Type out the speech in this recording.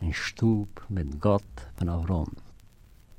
in Stub mit Gott von Avron.